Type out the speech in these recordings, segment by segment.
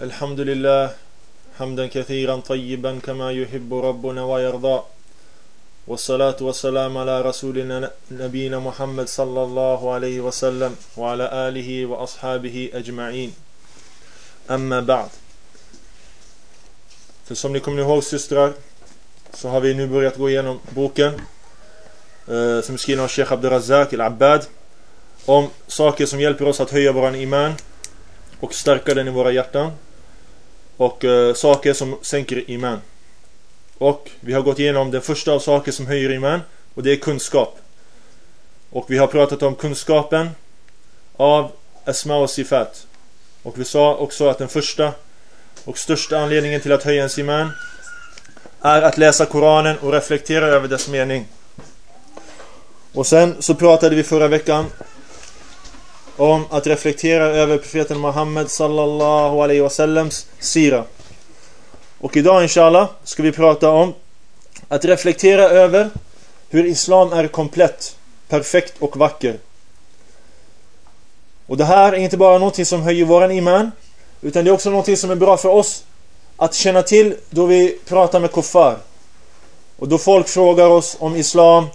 الحمد لله حمدا كثيرا طيبا كما يحب ربنا ويرضى والصلاة والسلام على رسولنا نبينا محمد صلى الله عليه وسلم وعلى آله وأصحابه أجمعين. أما بعد فسم لكم نهو سسترا Så har vi nu börjat gå igenom boken eh, som är skriven av Sheikh Abdurazak, العباد, om saker som hjälper oss att höja vår iman och stärka den i våra hjärtan och eh, saker som sänker iman. Och vi har gått igenom den första av saker som höjer iman och det är kunskap. Och vi har pratat om kunskapen av Asma och Sifat. Och vi sa också att den första och största anledningen till att höja ens iman är att läsa Koranen och reflektera över dess mening. Och sen så pratade vi förra veckan om att reflektera över profeten Muhammed sallallahu alaihi wasallams sira. Och idag inshallah ska vi prata om att reflektera över hur islam är komplett, perfekt och vacker. Och det här är inte bara någonting som höjer våran iman utan det är också någonting som är bra för oss att känna till då vi pratar med kuffar. Och då folk frågar oss om islam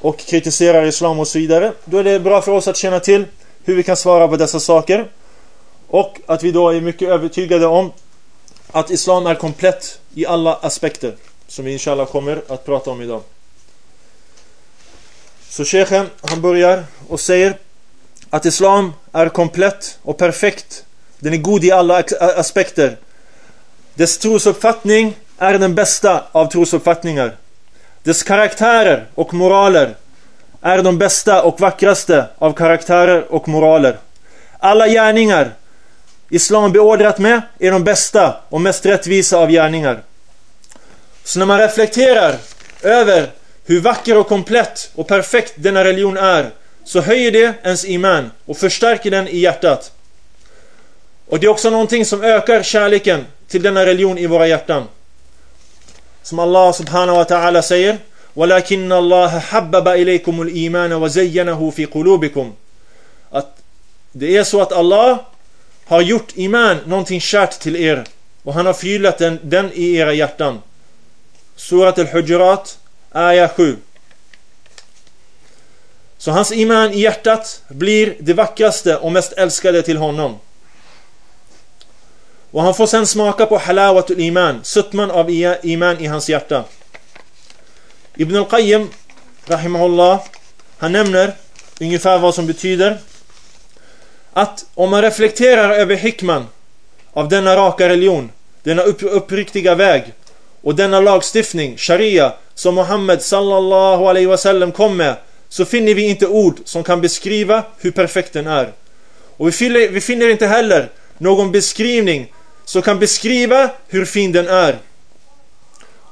och kritiserar islam och så vidare. Då är det bra för oss att känna till hur vi kan svara på dessa saker. Och att vi då är mycket övertygade om att islam är komplett i alla aspekter. Som vi inshallah kommer att prata om idag. Så Sheikhen han börjar och säger att islam är komplett och perfekt. Den är god i alla aspekter. Dess trosuppfattning är den bästa av trosuppfattningar. Dess karaktärer och moraler är de bästa och vackraste av karaktärer och moraler. Alla gärningar Islam beordrat med är de bästa och mest rättvisa av gärningar. Så när man reflekterar över hur vacker och komplett och perfekt denna religion är så höjer det ens iman och förstärker den i hjärtat. Och det är också någonting som ökar kärleken till denna religion i våra hjärtan. Som Allah subhanahu wa ta'ala säger ولكن الله حبب إليكم الإيمان وزينه في قلوبكم att det är så att Allah har gjort iman någonting kärt till er och han har förgyllat den, den i era hjärtan. Surat al-Hujurat, Aya 7. Så hans iman i hjärtat blir det vackraste och mest älskade till honom. Och han får sen smaka på halawatul iman, sötman av iman i hans hjärta. Ibn al-Qayyim, rahimahullah, han nämner ungefär vad som betyder att om man reflekterar över hikman av denna raka religion, denna upp, uppriktiga väg och denna lagstiftning, sharia, som Muhammed sallallahu alaihi wasallam kom med så finner vi inte ord som kan beskriva hur perfekt den är. Och vi finner, vi finner inte heller någon beskrivning som kan beskriva hur fin den är.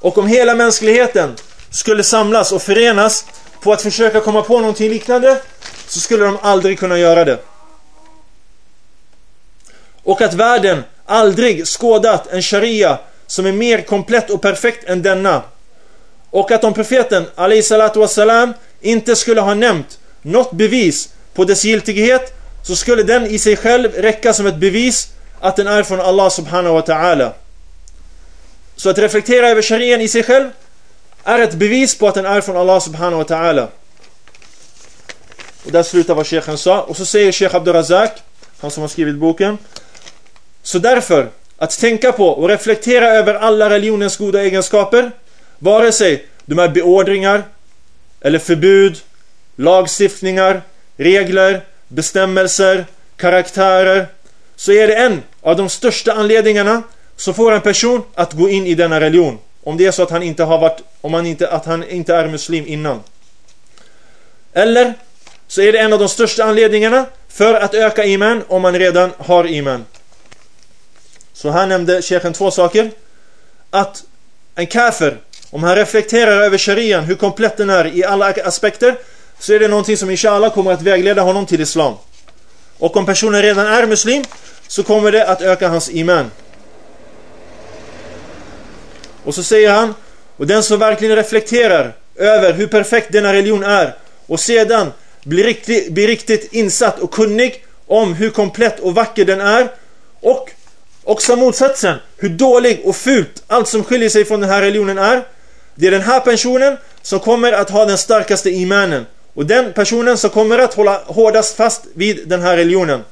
Och om hela mänskligheten skulle samlas och förenas på att försöka komma på någonting liknande så skulle de aldrig kunna göra det. Och att världen aldrig skådat en sharia som är mer komplett och perfekt än denna. Och att om profeten wassalam, inte skulle ha nämnt något bevis på dess giltighet så skulle den i sig själv räcka som ett bevis att den är från Allah subhanahu wa ta'ala. Så att reflektera över sharian i sig själv är ett bevis på att den är från Allah subhanahu wa ta'ala. Och där slutar vad Shejken sa. Och så säger Sheikh Abdurazak, han som har skrivit boken. Så därför, att tänka på och reflektera över alla religionens goda egenskaper, vare sig de är beordringar, eller förbud, lagstiftningar, regler, bestämmelser, karaktärer, så är det en av de största anledningarna som får en person att gå in i denna religion. Om det är så att han inte har varit, om han inte, att han inte är muslim innan. Eller så är det en av de största anledningarna för att öka iman om man redan har iman. Så här nämnde Sheikhen två saker. Att en kafir, om han reflekterar över sharian, hur komplett den är i alla aspekter, så är det någonting som inshallah kommer att vägleda honom till islam. Och om personen redan är muslim, så kommer det att öka hans iman. Och så säger han, och den som verkligen reflekterar över hur perfekt denna religion är och sedan blir riktigt, blir riktigt insatt och kunnig om hur komplett och vacker den är och Också motsatsen, hur dålig och fult allt som skiljer sig från den här religionen är. Det är den här personen som kommer att ha den starkaste imanen. Och den personen som kommer att hålla hårdast fast vid den här religionen.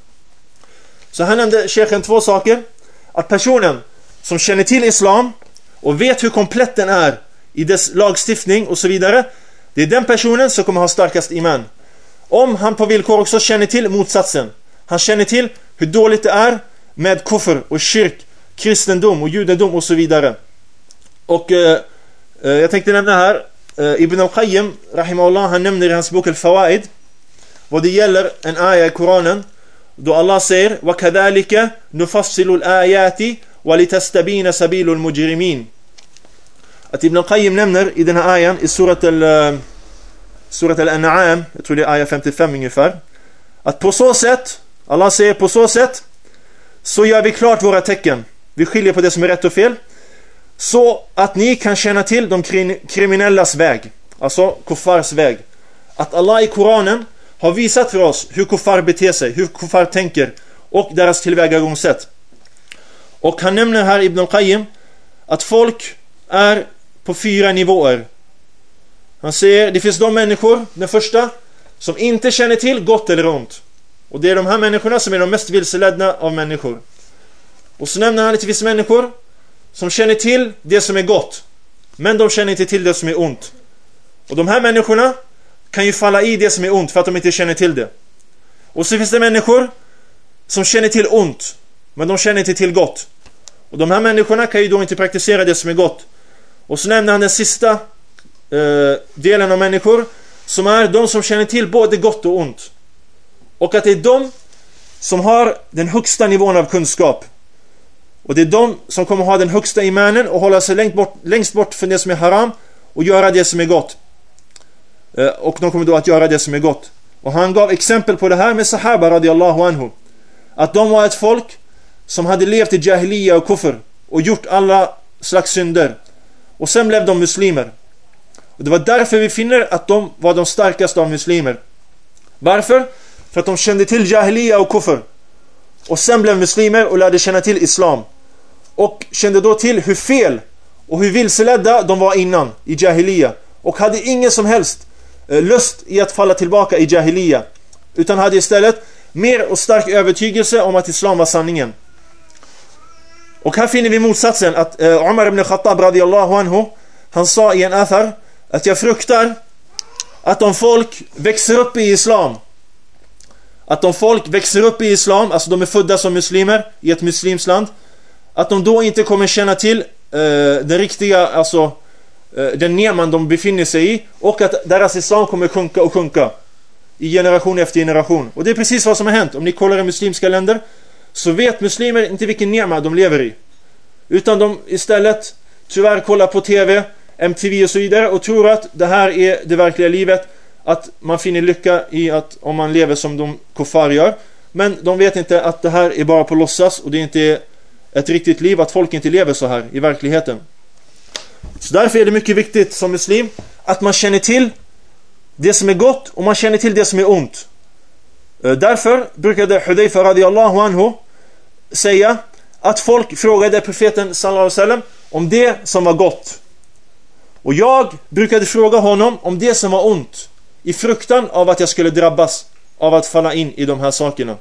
Så här nämnde Shechen två saker. Att personen som känner till Islam och vet hur komplett den är i dess lagstiftning och så vidare. Det är den personen som kommer ha starkast iman. Om han på villkor också känner till motsatsen. Han känner till hur dåligt det är med kufr och kyrk, kristendom och judendom och så vidare. Och eh, eh, jag tänkte nämna här eh, Ibn al-Qayyim, rahimahullah, han nämner i hans bok Al-Fawaid vad det gäller en ayah i Koranen då Allah säger وَكَذَلِكَ نُفَصِّلُ الْآيَاتِ وَلِتَسْتَبِينَ سَبِيلُ الْمُجْرِمِينَ att Ibn al-Qayyim nämner i den här ayan i surat al eh, Surat al-An'am, jag tror det är ayah 55 ungefär att på så sätt Allah säger på så sätt så gör vi klart våra tecken. Vi skiljer på det som är rätt och fel. Så att ni kan känna till de kriminellas väg. Alltså kuffars väg. Att Allah i Koranen har visat för oss hur kuffar beter sig, hur kuffar tänker och deras tillvägagångssätt. Och han nämner här Ibn al-Qayyim att folk är på fyra nivåer. Han säger det finns de människor, den första, som inte känner till gott eller ont. Och det är de här människorna som är de mest vilseledda av människor. Och så nämner han att det finns människor som känner till det som är gott. Men de känner inte till det som är ont. Och de här människorna kan ju falla i det som är ont för att de inte känner till det. Och så finns det människor som känner till ont. Men de känner inte till gott. Och de här människorna kan ju då inte praktisera det som är gott. Och så nämner han den sista eh, delen av människor som är de som känner till både gott och ont. Och att det är de som har den högsta nivån av kunskap. Och det är de som kommer ha den högsta imanen och hålla sig längst bort, längst bort från det som är haram och göra det som är gott. Eh, och de kommer då att göra det som är gott. Och han gav exempel på det här med Sahaba radiallahu anhu. Att de var ett folk som hade levt i jahiliya och kufr och gjort alla slags synder. Och sen blev de muslimer. Och det var därför vi finner att de var de starkaste av muslimer. Varför? För att de kände till jahiliya och kufr. Och sen blev muslimer och lärde känna till islam. Och kände då till hur fel och hur vilseledda de var innan i jahiliya. Och hade ingen som helst eh, lust i att falla tillbaka i jahiliya. Utan hade istället mer och stark övertygelse om att islam var sanningen. Och här finner vi motsatsen att eh, Umar ibn Khattab radiallahu anhu han sa i en athar att jag fruktar att om folk växer upp i islam att om folk växer upp i islam, alltså de är födda som muslimer i ett muslimsland att de då inte kommer känna till eh, den riktiga, alltså eh, den neman de befinner sig i och att deras islam kommer sjunka och sjunka i generation efter generation. Och det är precis vad som har hänt. Om ni kollar i muslimska länder så vet muslimer inte vilken nema de lever i. Utan de istället tyvärr kollar på TV, MTV och så vidare och tror att det här är det verkliga livet. Att man finner lycka i att om man lever som de kuffar gör. Men de vet inte att det här är bara på låtsas och det är inte ett riktigt liv att folk inte lever så här i verkligheten. Så därför är det mycket viktigt som muslim att man känner till det som är gott och man känner till det som är ont. Eh, därför brukade Hudayfa radiallahu anhu säga att folk frågade profeten sallallahu alaihi wasallam om det som var gott. Och jag brukade fråga honom om det som var ont i fruktan av att jag skulle drabbas av att falla in i de här sakerna.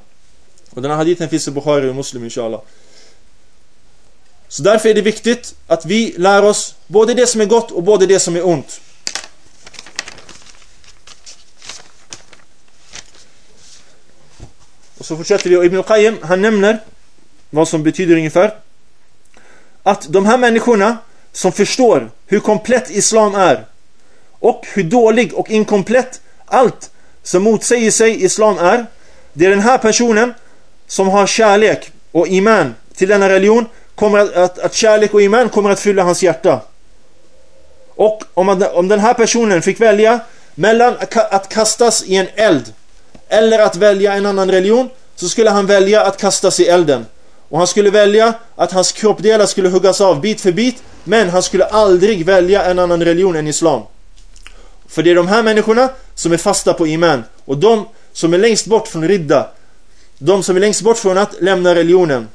Och den här hadithen finns i Bukhari och Muslim inshallah. Så därför är det viktigt att vi lär oss både det som är gott och både det som är ont. Och så fortsätter vi och Ibn Qayyim han nämner vad som betyder ungefär att de här människorna som förstår hur komplett islam är och hur dålig och inkomplett allt som motsäger sig islam är. Det är den här personen som har kärlek och iman till denna religion kommer att, att, att kärlek och iman kommer att fylla hans hjärta. Och om, man, om den här personen fick välja mellan att kastas i en eld eller att välja en annan religion så skulle han välja att kastas i elden. Och han skulle välja att hans kroppdelar skulle huggas av bit för bit men han skulle aldrig välja en annan religion än islam. För det är de här människorna som är fasta på iman. Och de som är längst bort från ridda. De som är längst bort från att lämna religionen.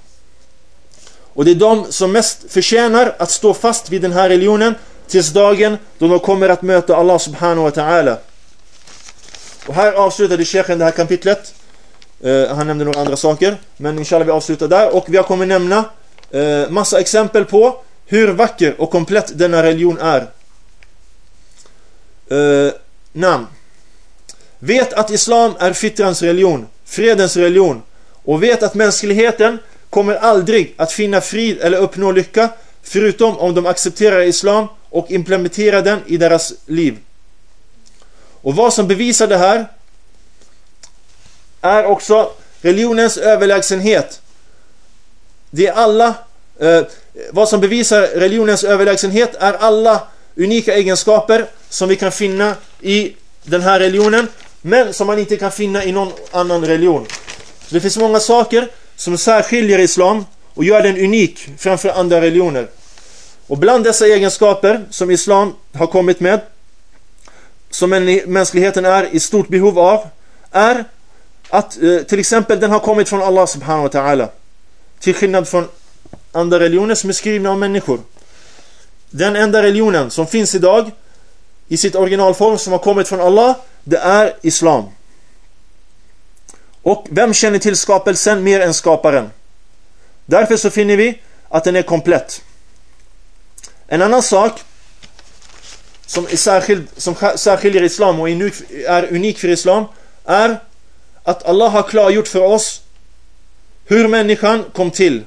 Och det är de som mest förtjänar att stå fast vid den här religionen tills dagen då de kommer att möta Allah subhanahu wa ta'ala. Och här avslutade Sheikhen det här kapitlet. Eh, han nämnde några andra saker. Men inshallah vi avslutar där. Och vi kommer nämna eh, massa exempel på hur vacker och komplett denna religion är. Eh, uh, namn. Vet att Islam är fittrans religion, fredens religion. Och vet att mänskligheten kommer aldrig att finna frid eller uppnå lycka förutom om de accepterar Islam och implementerar den i deras liv. Och vad som bevisar det här är också religionens överlägsenhet. Det är alla eh, vad som bevisar religionens överlägsenhet är alla unika egenskaper som vi kan finna i den här religionen men som man inte kan finna i någon annan religion. Så det finns många saker som särskiljer islam och gör den unik framför andra religioner. Och bland dessa egenskaper som islam har kommit med som mänskligheten är i stort behov av är att eh, till exempel den har kommit från Allah subhanahu wa ta'ala till skillnad från andra religioner som är skrivna av människor. Den enda religionen som finns idag i sitt originalform som har kommit från Allah det är Islam. Och vem känner till skapelsen mer än skaparen? Därför så finner vi att den är komplett. En annan sak som, är särskild, som särskiljer Islam och är unik för Islam är att Allah har klargjort för oss hur människan kom till.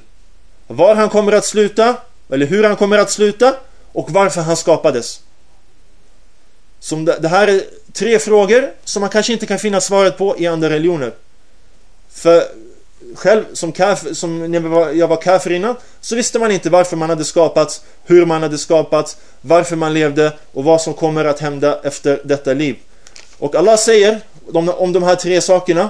Var han kommer att sluta, eller hur han kommer att sluta och varför han skapades. Som det, det här är tre frågor som man kanske inte kan finna svaret på i andra religioner. För själv som, kaf, som när jag var kafir innan så visste man inte varför man hade skapats, hur man hade skapats, varför man levde och vad som kommer att hända efter detta liv. Och Allah säger om, om de här tre sakerna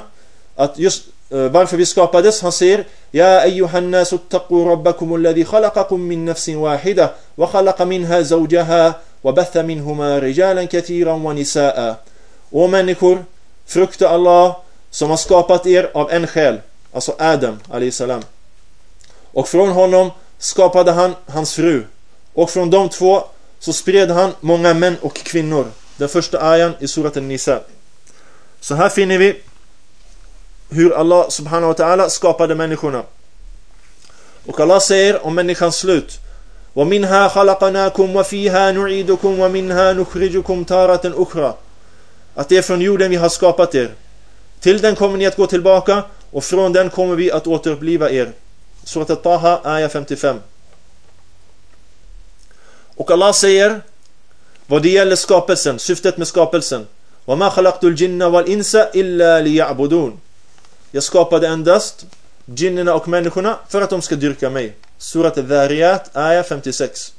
att just uh, varför vi skapades, han säger Ja ayyuhan nasu taqu rabbakum alladhi khalaqakum min nafsin wahida wa khalaqa minha zawjaha wa batha minhuma rijalan katiran wa nisaa. O människor, frukta Allah som har skapat er av en själ, alltså Adam salam. Och från honom skapade han hans fru. Och från de två så spred han många män och kvinnor. Den första ayan i surat An-Nisa. Så här finner vi hur Allah subhanahu wa ta'ala skapade människorna. Och Allah säger om människans slut. وَمِنْهَا خَلَقَنَاكُمْ وَفِيهَا نُعِيدُكُمْ وَمِنْهَا نُخْرِجُكُمْ تَارَةً أُخْرَى Att det är från jorden vi har skapat er. Till den kommer ni att gå tillbaka och från den kommer vi att återuppliva er. Surat al-Taha, ayah 55. Och Allah säger vad det gäller skapelsen, syftet med skapelsen. وَمَا خَلَقْتُ الْجِنَّ وَالْإِنسَ إِلَّا لِيَعْبُدُونَ Jag skapade endast jinnerna och människorna för att de ska dyrka mig. Surat al-Dhariyat, ayah 56.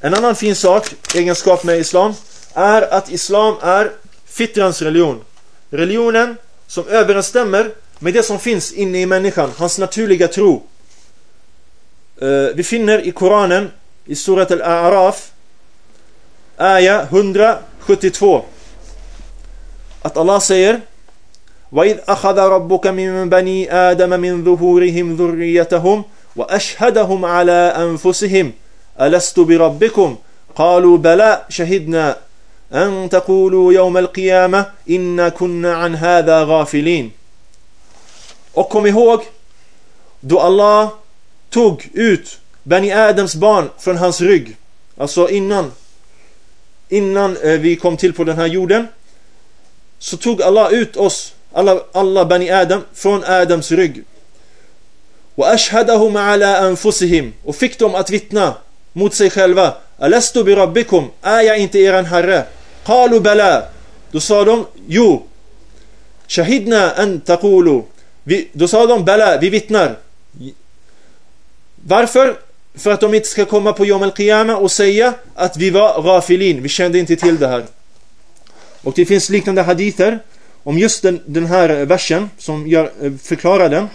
En annan fin sak, egenskap med Islam, är att Islam är fitrans religion. Religionen som överensstämmer med det som finns inne i människan, hans naturliga tro. Uh, vi finner i Koranen, i surat al-A'raf, ayah 172, att Allah säger وإذ أخذ ربك من بني آدم من ظهورهم ذريتهم وأشهدهم على أنفسهم ألست بربكم قالوا بلى شهدنا أن تقولوا يوم القيامة إنا كنا عن هذا غافلين Och kom ihåg då Allah tog ut Bani Adams barn från hans rygg. Alltså innan innan eh, vi kom till på den här jorden så tog Allah ut oss alla, alla Bani Adam från Adams rygg. Och ashhadahum ala anfusihim och fick dem att vittna mot sig själva. Alastu bi rabbikum, är jag inte eran herre? Qalu bala. Då sa de, jo. Shahidna an taqulu. Då sa de, bala, vi vittnar. Varför? För att de inte ska komma på Yom Al-Qiyama och säga att vi var rafilin, vi kände inte till det här. Och det finns liknande hadither om just den, den här versen som jag eh, förklarar den.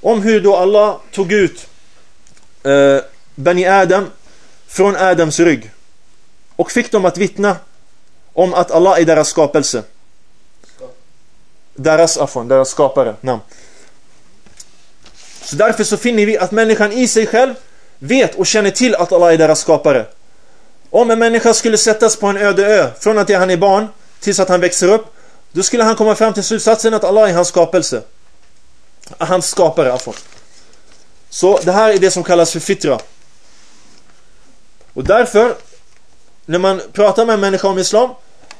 Om hur då Allah tog ut eh, Bani Adam från Adams rygg och fick dem att vittna om att Allah är deras skapelse. Deras afon, deras skapare. Namn. Så Så därför så finner vi att människan i sig själv vet och känner till att Allah är deras skapare. Om en människa skulle sättas på en öde ö från att han är barn tills att han växer upp då skulle han komma fram till slutsatsen att Allah är hans skapelse. Hans skapare alltså. Så det här är det som kallas för fitra. Och därför när man pratar med en människa om Islam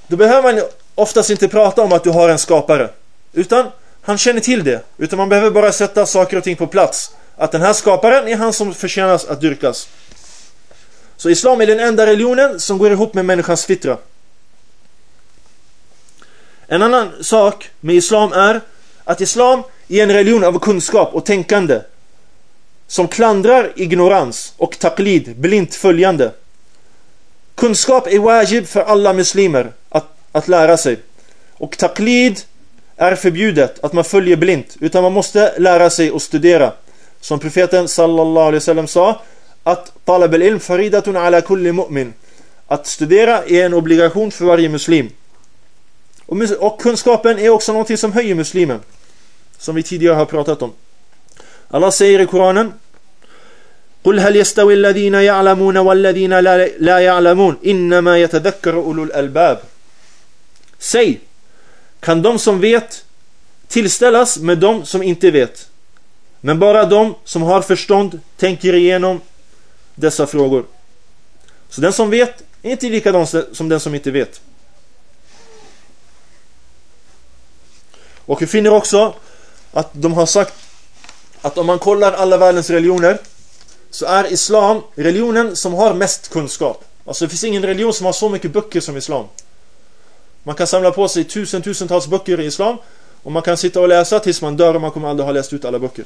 då behöver man oftast inte prata om att du har en skapare. Utan han känner till det. Utan man behöver bara sätta saker och ting på plats. Att den här skaparen är han som förtjänar att dyrkas. Så Islam är den enda religionen som går ihop med människans fitra. En annan sak med Islam är att Islam är en religion av kunskap och tänkande som klandrar ignorans och taklid, blint följande. Kunskap är wajib för alla muslimer att, att lära sig. Och taklid är förbjudet, att man följer blint. Utan man måste lära sig och studera. Som profeten sallallahu alaihi wasallam sa att talab al-ilm faridatun ala kulli mu'min. Att studera är en obligation för varje muslim. Och, och kunskapen är också någonting som höjer muslimen. Som vi tidigare har pratat om. Allah säger i Koranen قل هل يستوي الذين يعلمون والذين لا يعلمون إنما يتذكر أولو الألباب Säg, kan de som vet tillställas med de som inte vet? Men bara de som har förstånd tänker igenom dessa frågor. Så den som vet är inte likadan som den som inte vet. Och vi finner också att de har sagt att om man kollar alla världens religioner så är Islam religionen som har mest kunskap. Alltså det finns ingen religion som har så mycket böcker som Islam. Man kan samla på sig tusen, tusentals böcker i Islam och man kan sitta och läsa tills man dör och man kommer aldrig ha läst ut alla böcker.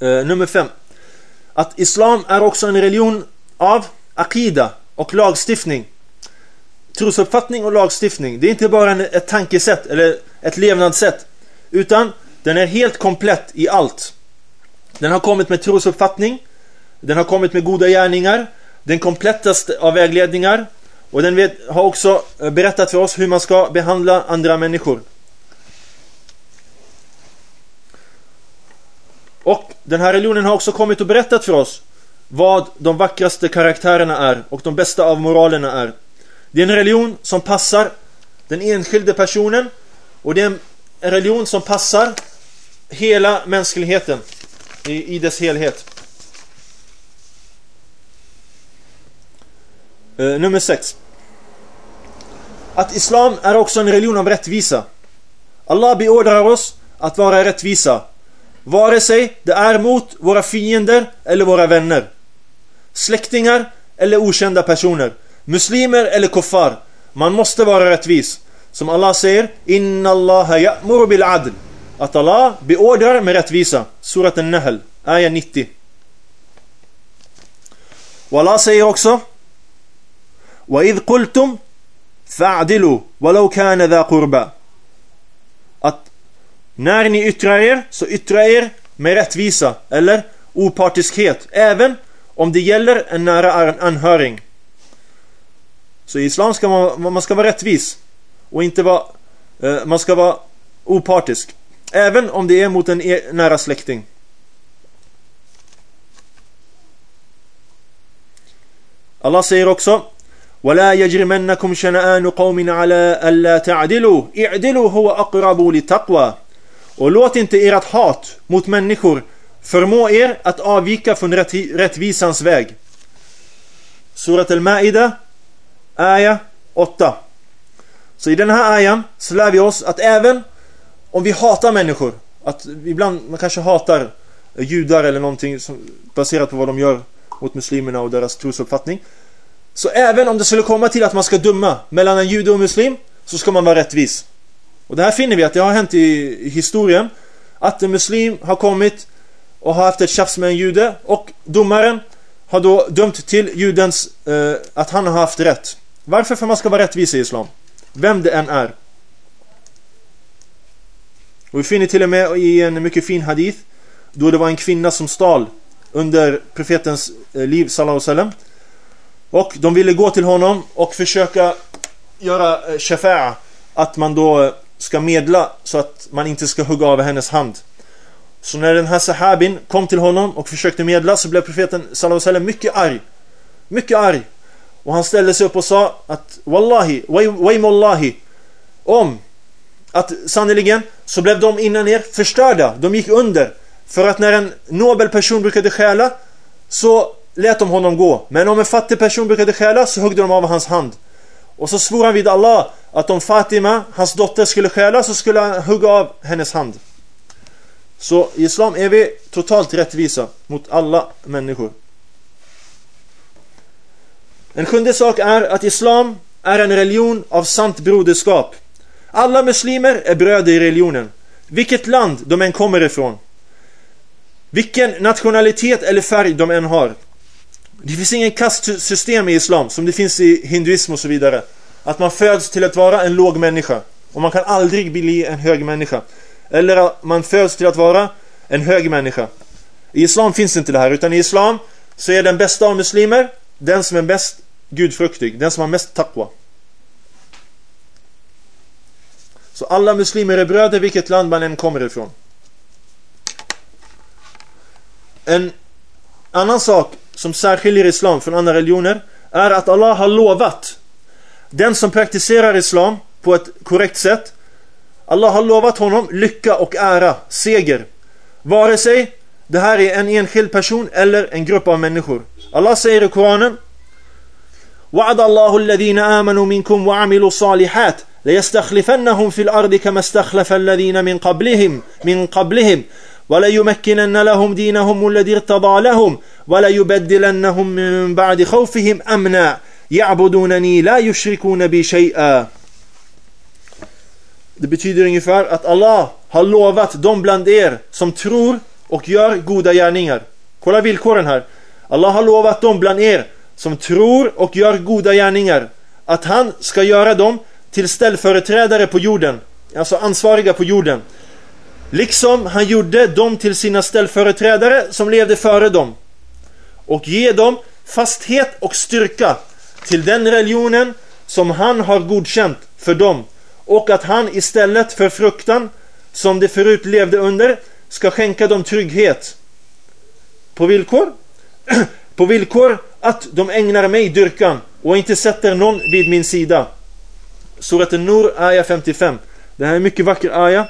Eh, nummer fem. Att Islam är också en religion av akida och lagstiftning trosuppfattning och lagstiftning. Det är inte bara ett tankesätt eller ett levnadssätt. Utan den är helt komplett i allt. Den har kommit med trosuppfattning. Den har kommit med goda gärningar. Den komplettaste av vägledningar. Och den vet, har också eh, berättat för oss hur man ska behandla andra människor. Och den här religionen har också kommit och berättat för oss vad de vackraste karaktärerna är och de bästa av moralerna är. Det är en religion som passar den enskilde personen och det är en religion som passar hela mänskligheten i, i dess helhet. Uh, nummer 6. Att Islam är också en religion om rättvisa. Allah beordrar oss att vara rättvisa. Vare sig det är mot våra fiender eller våra vänner. Släktingar eller okända personer. Muslimer eller kuffar. Man måste vara rättvis. Som Allah säger, Inna Allaha ya'muru bil adl. Att Allah beordrar med rättvisa. Surat An-Nahl, ayah 90. Och Allah säger också, وَإِذْ قُلْتُمْ فَعْدِلُوا وَلَوْ كَانَ ذَا قُرْبَ Att när ni yttrar er, så yttra er med rättvisa eller opartiskhet. Även om det gäller en nära anhöring. Så i islam ska man, man ska vara rättvis. Och inte vara... Eh, man ska vara opartisk. Även om det är mot en e nära släkting. Allah säger också ولا يجرمنكم شنآن قوم على ألا تعدلوا اعدلوا هو أقرب للتقوى Och låt inte ert hat mot människor förmå er att avvika från rättvisans väg. Surat al-Ma'idah Aya 8. Så i den här ayan så lär vi oss att även om vi hatar människor, att ibland man kanske hatar judar eller någonting som, baserat på vad de gör mot muslimerna och deras trosuppfattning. Så även om det skulle komma till att man ska döma mellan en jude och muslim så ska man vara rättvis. Och det här finner vi att det har hänt i, historien att en muslim har kommit och har haft ett tjafs med en jude och domaren har då dömt till judens eh, att han har haft rätt. Varför? För man ska vara rättvis i Islam. Vem det än är. Och vi finner till och med i en mycket fin hadith då det var en kvinna som stal under profetens eh, liv sallallahu alaihi och de ville gå till honom och försöka göra eh, shafa'a. Att man då eh, ska medla så att man inte ska hugga av hennes hand. Så när den här sahabin kom till honom och försökte medla så blev profeten sallallahu alaihi mycket arg. Mycket arg. Och han ställde sig upp och sa att Wallahi, waymullahi. Om att sannoliken så blev de innan er förstörda. De gick under. För att när en nobel person brukade stjäla så lät de honom gå. Men om en fattig person brukade stjäla så högg de av hans hand. Och så svor han vid Allah att om Fatima, hans dotter, skulle stjäla så skulle han hugga av hennes hand. Så i Islam är vi totalt rättvisa mot alla människor. En sjunde sak är att Islam är en religion av sant broderskap. Alla muslimer är bröder i religionen. Vilket land de än kommer ifrån. Vilken nationalitet eller färg de än har. Det finns ingen kastsystem i Islam som det finns i hinduism och så vidare. Att man föds till att vara en låg människa. Och man kan aldrig bli en hög människa. Eller att man föds till att vara en hög människa. I Islam finns inte det här. Utan i Islam så är den bästa av muslimer den som är mest gudfruktig. Den som har mest taqwa. Så alla muslimer är bröder vilket land man än kommer ifrån. En annan sak som särskiljer islam från andra religioner är att Allah har lovat den som praktiserar islam på ett korrekt sätt Allah har lovat honom lycka och ära, seger. Vare sig det här är en enskild person eller en grupp av människor. Allah säger i Koranen وعد الله الذين آمنوا منكم وعملوا الصالحات ليستخلفنهم في الأرض كما استخلف الذين من قبلهم من قبلهم وليمكنن لهم دينهم الذي ارتضى لهم وليبدلنهم من بعد خوفهم أمنا يعبدونني لا يشركون بي شيئا Det betyder ungefär att Allah har lovat de bland er som tror och gör goda gärningar. Kolla villkoren här. Allah har lovat de bland er som tror och gör goda gärningar att han ska göra dem till ställföreträdare på jorden. Alltså ansvariga på jorden. Liksom han gjorde dem till sina ställföreträdare som levde före dem. Och ge dem fasthet och styrka till den religionen som han har godkänt för dem. Och att han istället för fruktan som de förut levde under ska skänka dem trygghet. På villkor? på villkor att de ägnar mig dyrkan och inte sätter någon vid min sida. Surat Nur, ayah 55. Det här är en mycket vacker ayah.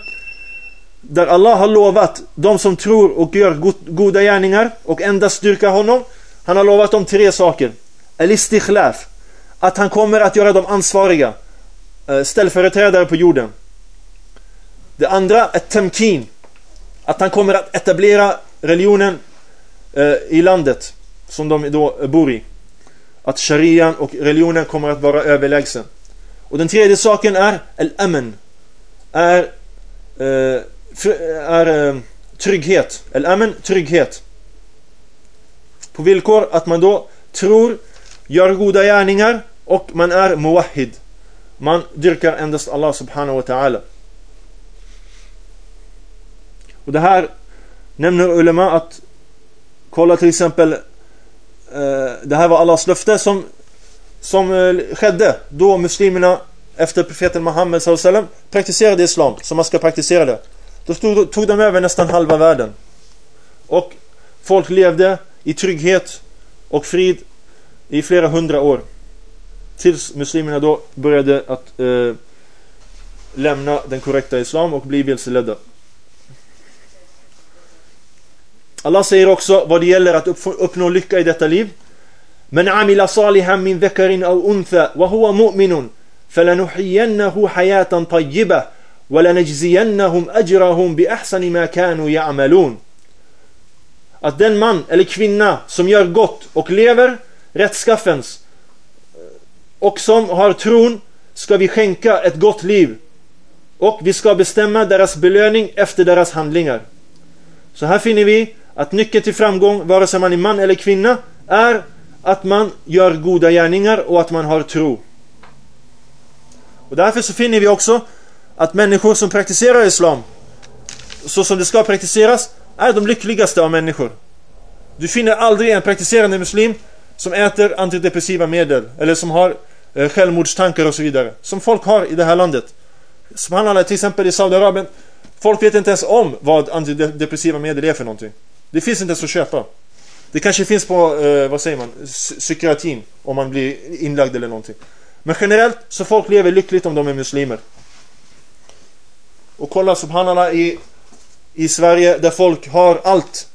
Där Allah har lovat de som tror och gör goda gärningar och endast dyrkar honom. Han har lovat dem tre saker. Al-istikhlaf. Att han kommer att göra dem ansvariga. Eh, ställföreträdare på jorden. Det andra är temkin. Att han kommer att etablera religionen eh, i landet som de då eh, bor i. Att sharian och religionen kommer att vara överlägsen. Och den tredje saken är al-amen. Är, eh, är eh, trygghet. Al-amen, trygghet. På villkor att man då tror, gör goda gärningar och man är muwahid. Man dyrkar endast Allah subhanahu wa ta'ala. Och det här nämner ulema att kolla till exempel Eh, det här var Allahs löfte som, som eh, skedde då muslimerna efter profeten Muhammed sallam praktiserade islam som man ska praktisera det. Då stod, tog de över nästan halva världen. Och folk levde i trygghet och frid i flera hundra år. Tills muslimerna då började att eh, lämna den korrekta islam och bli vilseledda. Allah säger också vad det gäller att uppnå lycka i detta liv. Men amila salihan min vekarin av untha wa huwa mu'minun falanuhyiyannahu hayatan tayyibah wa lanajziyannahum ajrahum bi ahsani ma. Att den man eller kvinna som gör gott och lever rättskaffens eh, och som har tron ska vi skänka ett gott liv och vi ska bestämma deras belöning efter deras handlingar. Så här finner vi att nyckeln till framgång, vare sig man är man eller kvinna, är att man gör goda gärningar och att man har tro. Och därför så finner vi också att människor som praktiserar Islam så som det ska praktiseras är de lyckligaste av människor. Du finner aldrig en praktiserande muslim som äter antidepressiva medel eller som har eh, självmordstankar och så vidare. Som folk har i det här landet. Subhanallah, till exempel i Saudiarabien. Folk vet inte ens om vad antidepressiva medel är för någonting. Det finns inte ens att köpa. Det kanske finns på, eh, vad säger man, psykiatrin om man blir inlagd eller någonting. Men generellt så folk lever lyckligt om de är muslimer. Och kolla subhanallah i, i Sverige där folk har allt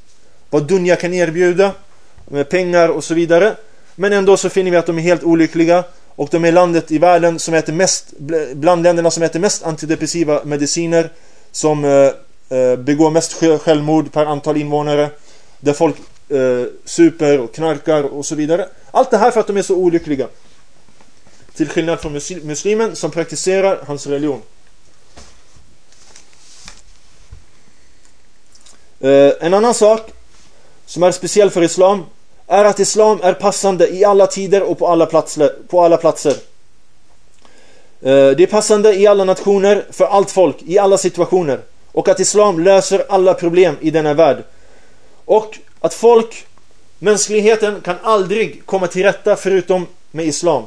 vad Dunja kan erbjuda med pengar och så vidare. Men ändå så finner vi att de är helt olyckliga och de är landet i världen som äter mest, bland länderna som äter mest antidepressiva mediciner som eh, eh begår mest självmord per antal invånare där folk eh, super och knarkar och så vidare. Allt det här för att de är så olyckliga. Till skillnad från muslimen som praktiserar hans religion. Eh, en annan sak som är speciell för islam är att islam är passande i alla tider och på alla platser. På alla platser. Eh, det är passande i alla nationer, för allt folk, i alla situationer. Och att islam löser alla problem i denna värld. Och att folk, mänskligheten kan aldrig komma till rätta förutom med islam.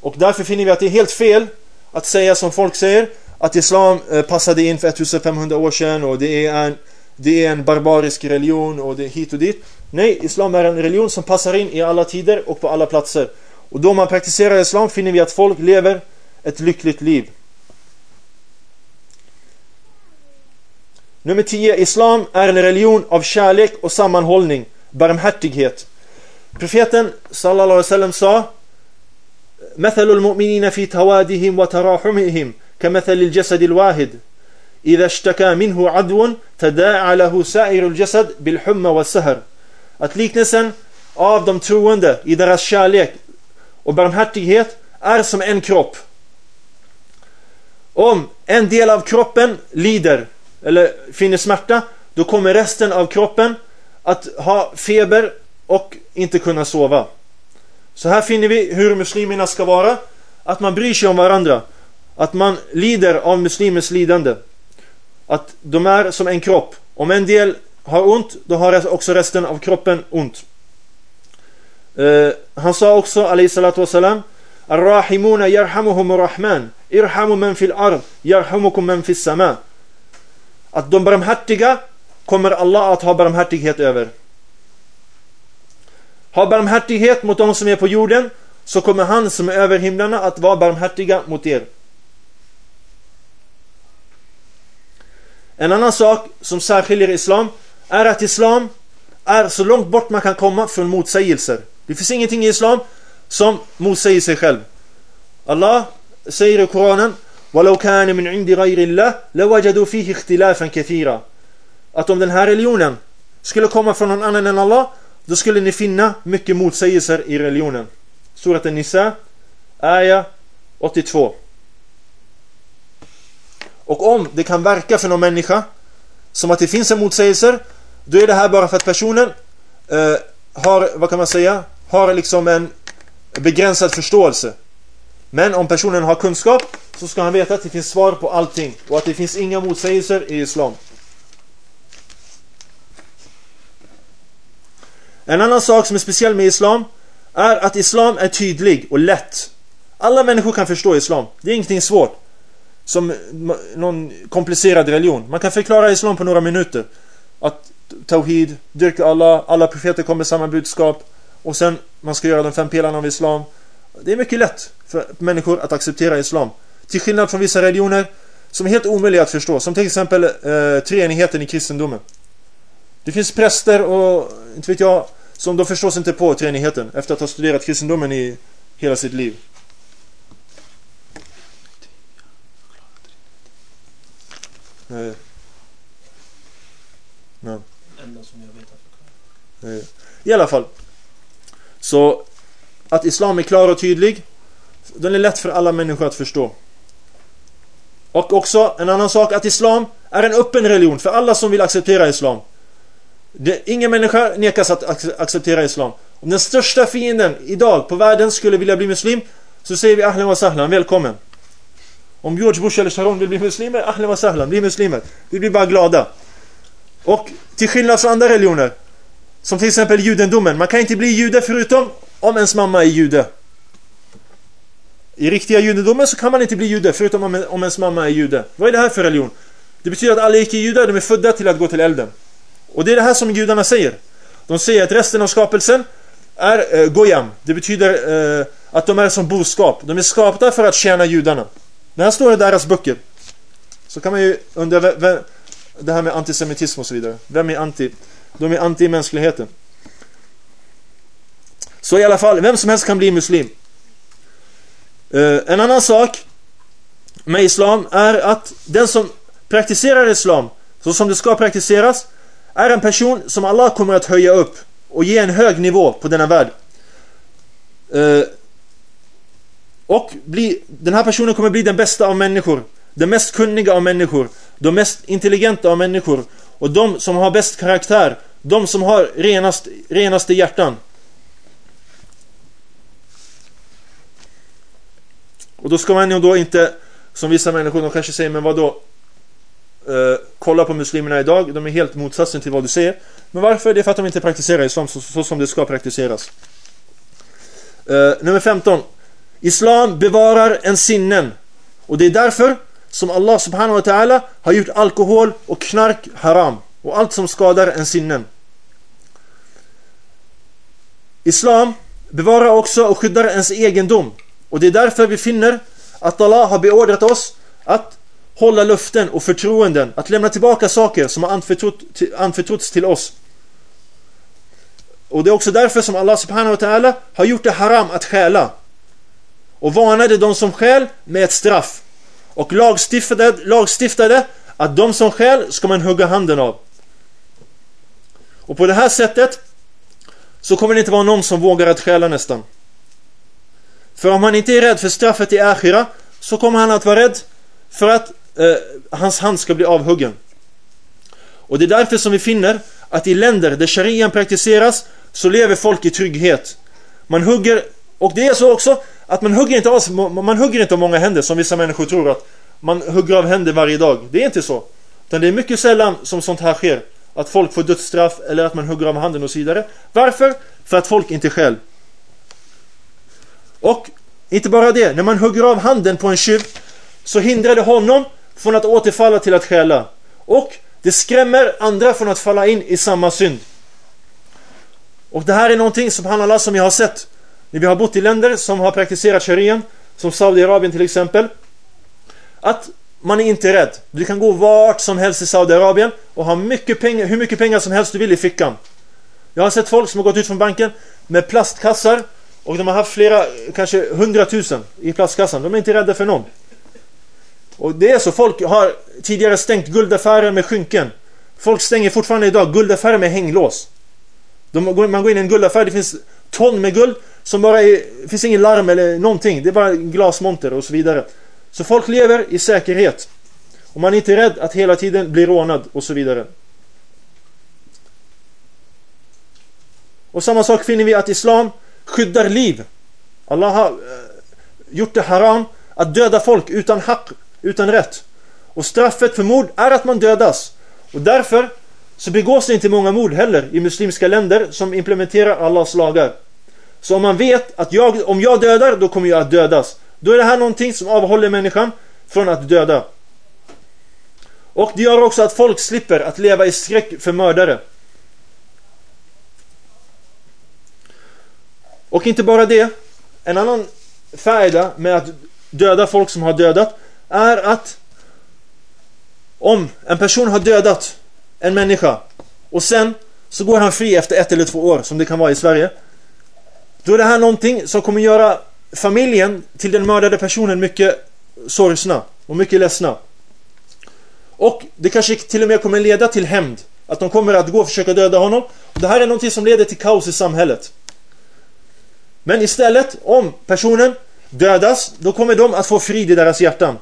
Och därför finner vi att det är helt fel att säga som folk säger att Islam eh, passade in för 1500 år sedan och det är en, det är en barbarisk religion och det är hit och dit. Nej, Islam är en religion som passar in i alla tider och på alla platser. Och då man praktiserar Islam finner vi att folk lever ett lyckligt liv. Nummer 10. Islam är en religion av kärlek och sammanhållning, barmhärtighet. Profeten sallallahu alaihi wasallam sa: "Mathalul mu'minina fi tawadihim wa tarahumihim" كمثل الجسد الواحد إذا اشتكى منه عدو تداعى له سائر الجسد بالحمى والسهر Att liknelsen av de troende i deras kärlek och barmhärtighet är som en kropp. Om en del av kroppen lider eller finner smärta, då kommer resten av kroppen att ha feber och inte kunna sova. Så här finner vi hur muslimerna ska vara. Att man bryr sig om varandra. Att man lider av muslimers lidande. Att de är som en kropp. Om en del har ont, då har också resten av kroppen ont. Uh, han sa också, alayhi salatu wasalam, Ar-Rahimuna yarhamuhum rahman Irhamu man fil ard Yarhamukum man fis sama Att de barmhärtiga kommer Allah att ha barmhärtighet över. Ha barmhärtighet mot de som är på jorden så kommer han som är över himlarna att vara barmhärtiga mot er. En annan sak som särskiljer islam är att islam är så långt bort man kan komma från motsägelser. Det finns ingenting i islam som motsäger sig själv. Allah säger i Koranen وَلَوْ كَانَ مِنْ عِنْدِ غَيْرِ اللَّهِ لَوَجَدُوا فِيهِ اخْتِلَافًا كَثِيرًا Att om den här religionen skulle komma från någon annan än Allah då skulle ni finna mycket motsägelser i religionen. Surat An-Nisa, Aya 82. Och om det kan verka för någon människa som att det finns en motsägelse, då är det här bara för att personen eh, har, vad kan man säga, har liksom en begränsad förståelse. Men om personen har kunskap så ska han veta att det finns svar på allting och att det finns inga motsägelser i Islam. En annan sak som är speciell med Islam är att Islam är tydlig och lätt. Alla människor kan förstå Islam. Det är ingenting svårt. Som någon komplicerad religion. Man kan förklara Islam på några minuter. Att Tawhid, dyrka Allah, alla profeter kommer med samma budskap. Och sen man ska göra de fem pelarna av Islam. Det är mycket lätt för människor att acceptera Islam. Till skillnad från vissa religioner som är helt omöjliga att förstå. Som till exempel eh, treenigheten i kristendomen. Det finns präster och inte vet jag som de förstår sig inte på treenigheten efter att ha studerat kristendomen i hela sitt liv. Nej. Nej. I alla fall. Så att islam är klar och tydlig. Den är lätt för alla människor att förstå. Och också en annan sak att islam är en öppen religion för alla som vill acceptera islam. Det, ingen människa nekas att acceptera islam. Om den största fienden idag på världen skulle vilja bli muslim så säger vi ahlan wa sahlan, välkommen. Om George Bush eller Sharon vill bli muslimer, ahlan wa sahlan, bli muslimer. Vi blir bara glada. Och till skillnad från andra religioner Som till exempel judendomen. Man kan inte bli jude förutom om ens mamma är jude. I riktiga judendomen så kan man inte bli jude förutom om, om ens mamma är jude. Vad är det här för religion? Det betyder att alla icke-judar de är födda till att gå till elden. Och det är det här som judarna säger. De säger att resten av skapelsen är eh, goyam. Det betyder eh, att de är som boskap. De är skapta för att tjäna judarna. När jag står i deras böcker. Så kan man ju undra det här med antisemitism och så vidare. Vem är anti? De är anti-mänskligheten. Så i alla fall, vem som helst kan bli muslim. Uh, en annan sak med islam är att den som praktiserar islam så som det ska praktiseras är en person som Allah kommer att höja upp och ge en hög nivå på denna värld. Uh, och bli, den här personen kommer bli den bästa av människor. Den mest kunniga av människor. De mest intelligenta av människor. Och de som har bäst karaktär. De som har renast, renaste hjärtan. Och då ska man ju då inte, som vissa människor, de kanske säger, men vad då? Uh, kolla på muslimerna idag, de är helt motsatsen till vad du säger. Men varför? Det är för att de inte praktiserar islam så, så som det ska praktiseras. Uh, nummer 15. Islam bevarar en sinnen. Och det är därför som Allah subhanahu wa ta'ala har gjort alkohol och knark haram. Och allt som skadar en sinnen. Islam bevarar också och skyddar ens egendom. Och det är därför vi finner att Allah har beordrat oss att hålla luften och förtroenden. Att lämna tillbaka saker som har anförtrott, anförtrotts till oss. Och det är också därför som Allah subhanahu wa ta'ala har gjort det haram att stjäla. Och varnade de som skäl med ett straff. Och lagstiftade, lagstiftade att de som skäl ska man hugga handen av. Och på det här sättet så kommer det inte vara någon som vågar att stjäla nästan. För om han inte är rädd för straffet i Akhira så kommer han att vara rädd för att eh, hans hand ska bli avhuggen. Och det är därför som vi finner att i länder där sharian praktiseras så lever folk i trygghet. Man hugger, och det är så också att man hugger inte av, man hugger inte av många händer som vissa människor tror att man hugger av händer varje dag. Det är inte så. Utan det är mycket sällan som sånt här sker. Att folk får dödsstraff eller att man hugger av handen och så vidare. Varför? För att folk inte skäl. Och inte bara det, när man hugger av handen på en tjuv så hindrar det honom från att återfalla till att stjäla. Och det skrämmer andra från att falla in i samma synd. Och det här är någonting som Allah som jag har sett vi har bott i länder som har praktiserat sharian som Saudiarabien till exempel att man är inte rädd. Du kan gå vart som helst i Saudiarabien och ha mycket pengar, hur mycket pengar som helst du vill i fickan. Jag har sett folk som har gått ut från banken med plastkassar och de har haft flera, kanske hundratusen i plastkassan. De är inte rädda för någon. Och det är så, folk har tidigare stängt guldaffärer med skynken. Folk stänger fortfarande idag guldaffärer med hänglås. De, man går in i en guldaffär, det finns ton med guld som bara är, det finns ingen larm eller någonting. Det är bara glasmonter och så vidare. Så folk lever i säkerhet. Och man är inte rädd att hela tiden bli rånad och så vidare. Och samma sak finner vi att Islam skyddar liv. Allah har eh, gjort det haram att döda folk utan haq, utan rätt. Och straffet för mord är att man dödas. Och därför så begås det inte många mord heller i muslimska länder som implementerar Allahs lagar. Så om man vet att jag, om jag dödar, då kommer jag att dödas. Då är det här någonting som avhåller människan från att döda. Och det gör också att folk slipper att leva i skräck för mördare. Och inte bara det. En annan färda med att döda folk som har dödat är att om en person har dödat en människa och sen så går han fri efter ett eller två år som det kan vara i Sverige. Då är det här någonting som kommer göra familjen till den mördade personen mycket sorgsna och mycket ledsna. Och det kanske till och med kommer leda till hämnd. Att de kommer att gå och försöka döda honom. Och det här är någonting som leder till kaos i samhället. Men istället, om personen dödas, då kommer de att få frid i deras hjärtan.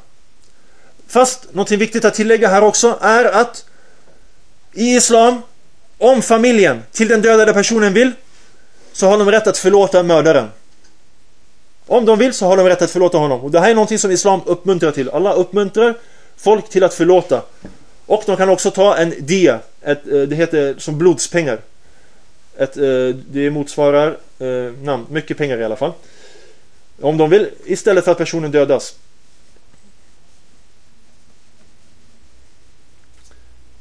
Fast någonting viktigt att tillägga här också är att i Islam, om familjen till den dödade personen vill, så har de rätt att förlåta mördaren. Om de vill så har de rätt att förlåta honom. Och det här är någonting som Islam uppmuntrar till. Allah uppmuntrar folk till att förlåta. Och de kan också ta en dia, ett, eh, det heter som blodspengar. Ett, eh, det motsvarar eh, namn, mycket pengar i alla fall. Om de vill, istället för att personen dödas.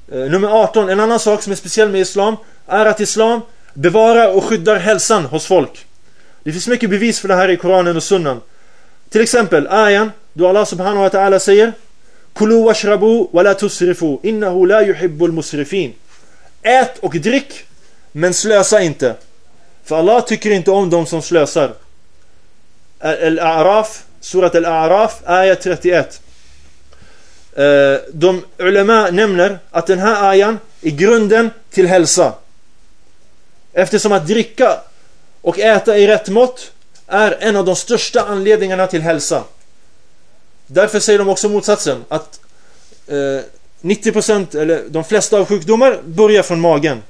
Nummer 18, en annan sak som är speciell med Islam är att Islam bevarar och skyddar hälsan hos folk. Det finns mycket bevis för det här i Koranen och Sunnan. Till exempel ayan då Allah subhanahu wa ta'ala säger Kulu washrabu wa la tusrifu innahu la yuhibbul musrifin. Ät och drick men slösa inte. För Allah tycker inte om de som slösar. Al-A'raf, surat Al-A'raf, ayat 31. Eh, de ulema nämner att den här ayan är grunden till hälsa. Eftersom att dricka och äta i rätt mått är en av de största anledningarna till hälsa. Därför säger de också motsatsen att eh, 90% eller de flesta av sjukdomar börjar från magen.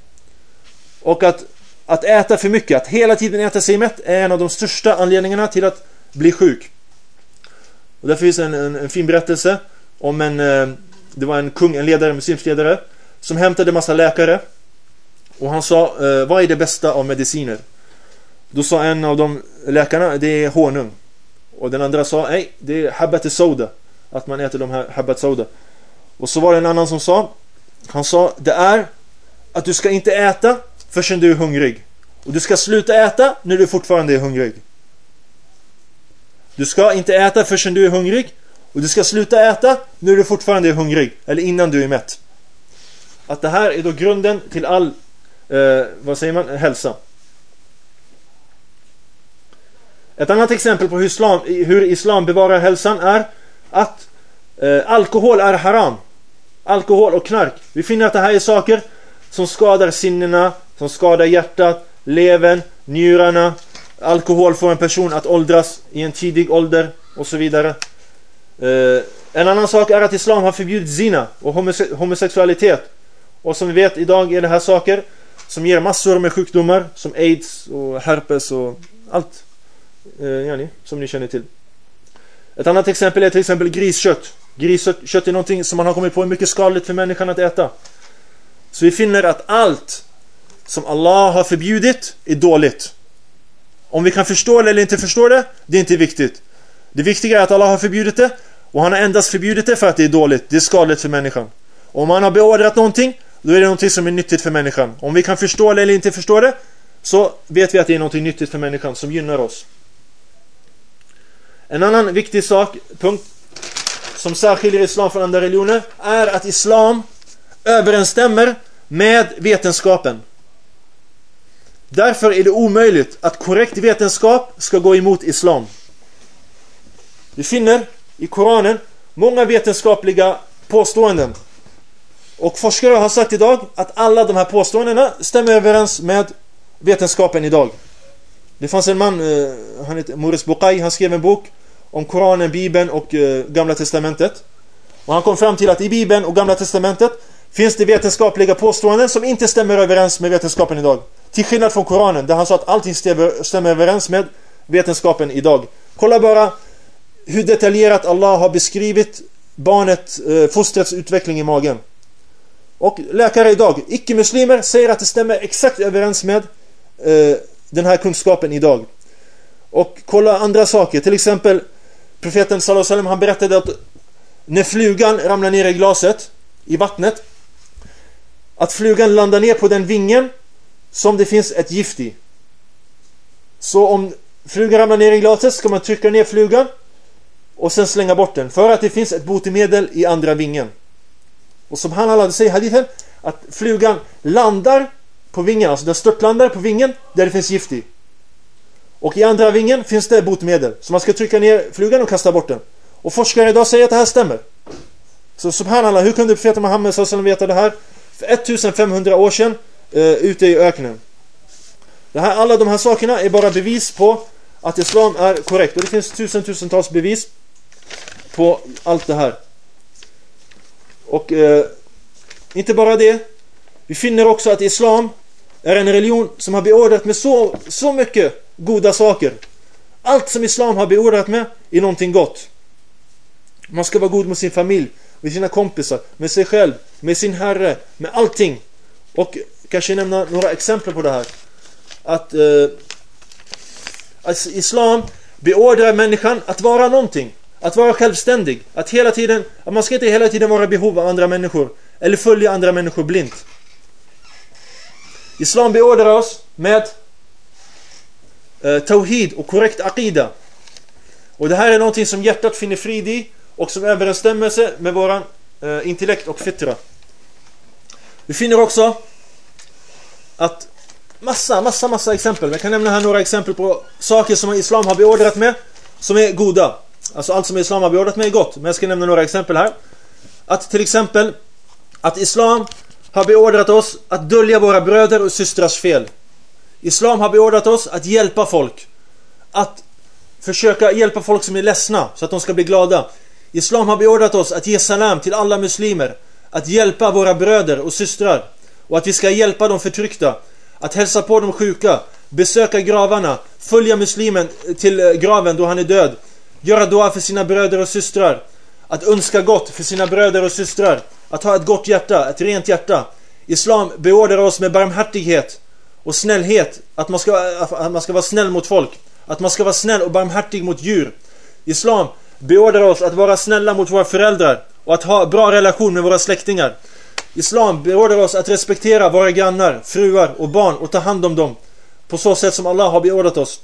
Och att, att äta för mycket, att hela tiden äta sig mätt är en av de största anledningarna till att bli sjuk. Och därför finns en, en, en fin berättelse om en, eh, det var en kung, en ledare, en muslimsk ledare som hämtade massa läkare och han sa, eh, vad är det bästa av mediciner? Då sa en av de läkarna, det är honung. Och den andra sa, nej, det är habbat soda. Att man äter de här habbat soda. Och så var det en annan som sa, han sa, det är att du ska inte äta förrän du är hungrig. Och du ska sluta äta när du fortfarande är hungrig. Du ska inte äta förrän du är hungrig. Och du ska sluta äta när du fortfarande är hungrig. Eller innan du är mätt. Att det här är då grunden till all, eh, vad säger man, hälsa. Ett annat exempel på hur islam, hur islam bevarar hälsan är att eh, alkohol är haram. Alkohol och knark. Vi finner att det här är saker som skadar sinnena, som skadar hjärtat, levern, njurarna. Alkohol får en person att åldras i en tidig ålder och så vidare. Eh, en annan sak är att islam har förbjudit zina och homose homosexualitet. Och som vi vet idag är det här saker som ger massor med sjukdomar som aids och herpes och allt eh, som ni känner till. Ett annat exempel är till exempel griskött. Griskött är någonting som man har kommit på är mycket skadligt för människan att äta. Så vi finner att allt som Allah har förbjudit är dåligt. Om vi kan förstå det eller inte förstå det, det är inte viktigt. Det viktiga är att Allah har förbjudit det och han har endast förbjudit det för att det är dåligt. Det är skadligt för människan. Om han har beordrat någonting, då är det någonting som är nyttigt för människan. Om vi kan förstå det eller inte förstå det, så vet vi att det är någonting nyttigt för människan som gynnar oss. En annan viktig sak, punkt som särskiljer islam från andra religioner är att islam överensstämmer med vetenskapen. Därför är det omöjligt att korrekt vetenskap ska gå emot islam. Vi finner i Koranen många vetenskapliga påståenden. Och forskare har sagt idag att alla de här påståendena stämmer överens med vetenskapen idag. Det fanns en man, eh, han heter Morris Bukai, han skrev en bok om Koranen, Bibeln och eh, Gamla Testamentet. Och han kom fram till att i Bibeln och Gamla Testamentet finns det vetenskapliga påståenden som inte stämmer överens med vetenskapen idag. Till skillnad från Koranen där han sa att allting stämmer överens med vetenskapen idag. Kolla bara hur detaljerat Allah har beskrivit barnet, eh, fostrets utveckling i magen. Och läkare idag, icke-muslimer, säger att det stämmer exakt överens med eh, den här kunskapen idag. Och kolla andra saker, till exempel profeten sallallahu han berättade att när flugan ramlar ner i glaset i vattnet att flugan landar ner på den vingen som det finns ett gift i. Så om flugan ramlar ner i glaset ska man trycka ner flugan och sen slänga bort den för att det finns ett botemedel i andra vingen. Och som han alla säger hadithen att flugan landar på vingen, alltså den störtlandar på vingen där det finns gift i. Och i andra vingen finns det botemedel. Så man ska trycka ner flugan och kasta bort den. Och forskare idag säger att det här stämmer. Så subhanallah, hur kunde profeten Muhammed sallam veta det här? För 1500 år sedan eh, ute i öknen. Det här, alla de här sakerna är bara bevis på att islam är korrekt. Och det finns tusen, tusentals bevis på allt det här. Och eh, inte bara det. Vi finner också att islam är en religion som har beordrat med så, så mycket goda saker. Allt som islam har beordrat med är någonting gott. Man ska vara god mot sin familj, med sina kompisar, med sig själv, med sin herre, med allting. Och kanske nämna några exempel på det här. att, eh, att Islam beordrar människan att vara någonting. Att vara självständig. Att hela tiden, att man ska inte hela tiden vara i behov av andra människor. Eller följa andra människor blint. Islam beordrar oss med eh, Tawhid och korrekt Aqida. Och det här är någonting som hjärtat finner frid i och som överensstämmelse med våran eh, intellekt och fitra. Vi finner också att massa, massa, massa exempel. Jag kan nämna här några exempel på saker som Islam har beordrat med som är goda. Alltså allt som Islam har beordrat med är gott. Men jag ska nämna några exempel här. Att till exempel att Islam har beordrat oss att dölja våra bröder och systrars fel. Islam har beordrat oss att hjälpa folk. Att försöka hjälpa folk som är ledsna så att de ska bli glada. Islam har beordrat oss att ge salam till alla muslimer. Att hjälpa våra bröder och systrar. Och att vi ska hjälpa de förtryckta. Att hälsa på de sjuka. Besöka gravarna. Följa muslimen till eh, graven då han är död. Göra dua för sina bröder och systrar. Att önska gott för sina bröder och systrar. Att ha ett gott hjärta, ett rent hjärta. Islam beordrar oss med barmhärtighet och snällhet. Att man, ska, att man ska vara snäll mot folk. Att man ska vara snäll och barmhärtig mot djur. Islam beordrar oss att vara snälla mot våra föräldrar och att ha bra relation med våra släktingar. Islam beordrar oss att respektera våra grannar, fruar och barn och ta hand om dem på så sätt som Allah har beordrat oss.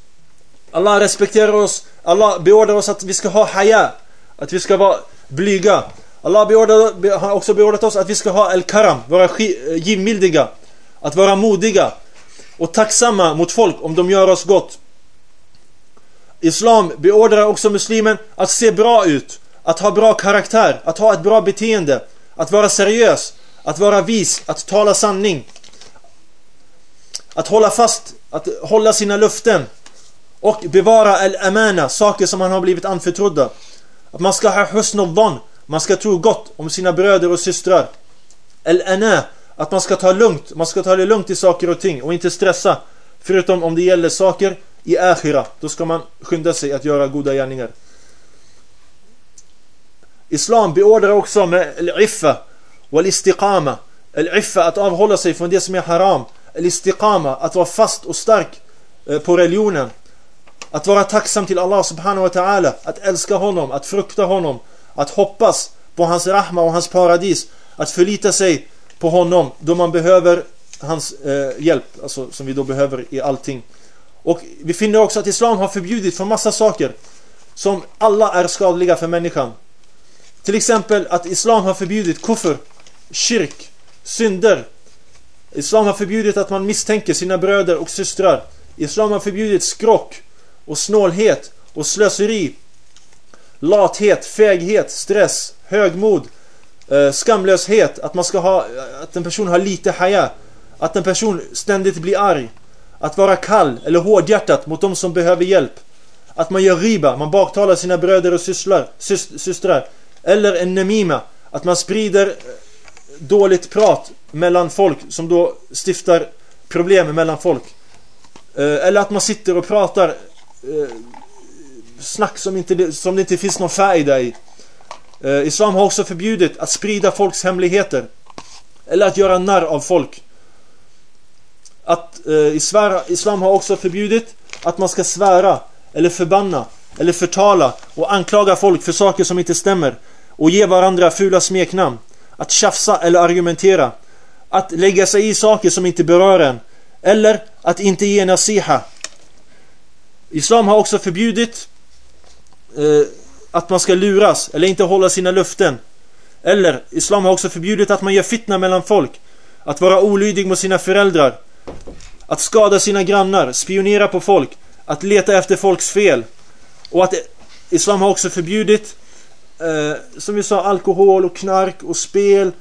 Allah respekterar oss, Allah beordrar oss att vi ska ha haya, att vi ska vara blyga. Allah beordrar, har också beordrat oss att vi ska ha El Karam, vara eh, givmildiga, att vara modiga och tacksamma mot folk om de gör oss gott. Islam beordrar också muslimen att se bra ut, att ha bra karaktär, att ha ett bra beteende, att vara seriös, att vara vis, att tala sanning. Att hålla fast, att hålla sina löften och bevara al-amana, saker som man har blivit anförtrodda. Att man ska ha husnul man ska tro gott om sina bröder och systrar. Al-ana, att man ska ta lugnt, man ska ta det lugnt i saker och ting och inte stressa. Förutom om det gäller saker i akhira, då ska man skynda sig att göra goda gärningar. Islam beordrar också med al-iffa wal-istiqama. Al-iffa, att avhålla sig från det som är haram. Al-istiqama, att vara fast och stark eh, på religionen. Att vara tacksam till Allah subhanahu wa ta'ala. Att älska honom, att frukta honom. Att hoppas på hans rahma och hans paradis. Att förlita sig på honom då man behöver hans eh, hjälp. Alltså som vi då behöver i allting. Och vi finner också att Islam har förbjudit för massa saker som alla är skadliga för människan. Till exempel att Islam har förbjudit kuffer, kyrk, synder. Islam har förbjudit att man misstänker sina bröder och systrar. Islam har förbjudit skrock och snålhet och slöseri. Lathet, feghet, stress, högmod, eh, skamlöshet. Att man ska ha, eh, att en person har lite haja. Att en person ständigt blir arg. Att vara kall eller hårdhjärtat mot de som behöver hjälp. Att man gör riba, man baktalar sina bröder och systrar, systrar. Eller en nemima, att man sprider eh, dåligt prat mellan folk som då stiftar problem mellan folk. Eller att man sitter och pratar eh, snack som, inte, som det inte finns någon färg i. Eh, islam har också förbjudit att sprida folks hemligheter. Eller att göra narr av folk att eh, Islam har också förbjudit att man ska svära eller förbanna eller förtala och anklaga folk för saker som inte stämmer och ge varandra fula smeknamn. Att tjafsa eller argumentera. Att lägga sig i saker som inte berör en. Eller att inte ge nasiha. Islam har också förbjudit eh, att man ska luras eller inte hålla sina löften. Eller Islam har också förbjudit att man gör fitna mellan folk. Att vara olydig mot sina föräldrar. Att skada sina grannar, spionera på folk, att leta efter folks fel. Och att Islam har också förbjudit eh, som vi sa alkohol och knark och spel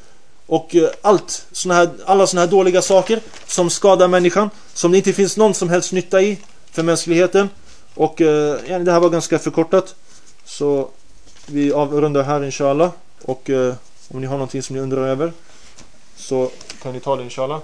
och eh, allt såna här, alla sådana här dåliga saker som skadar människan som det inte finns någon som helst nytta i för mänskligheten. Och eh, det här var ganska förkortat så vi avrundar här inshallah och eh, om ni har någonting som ni undrar över så kan ni ta det inshallah.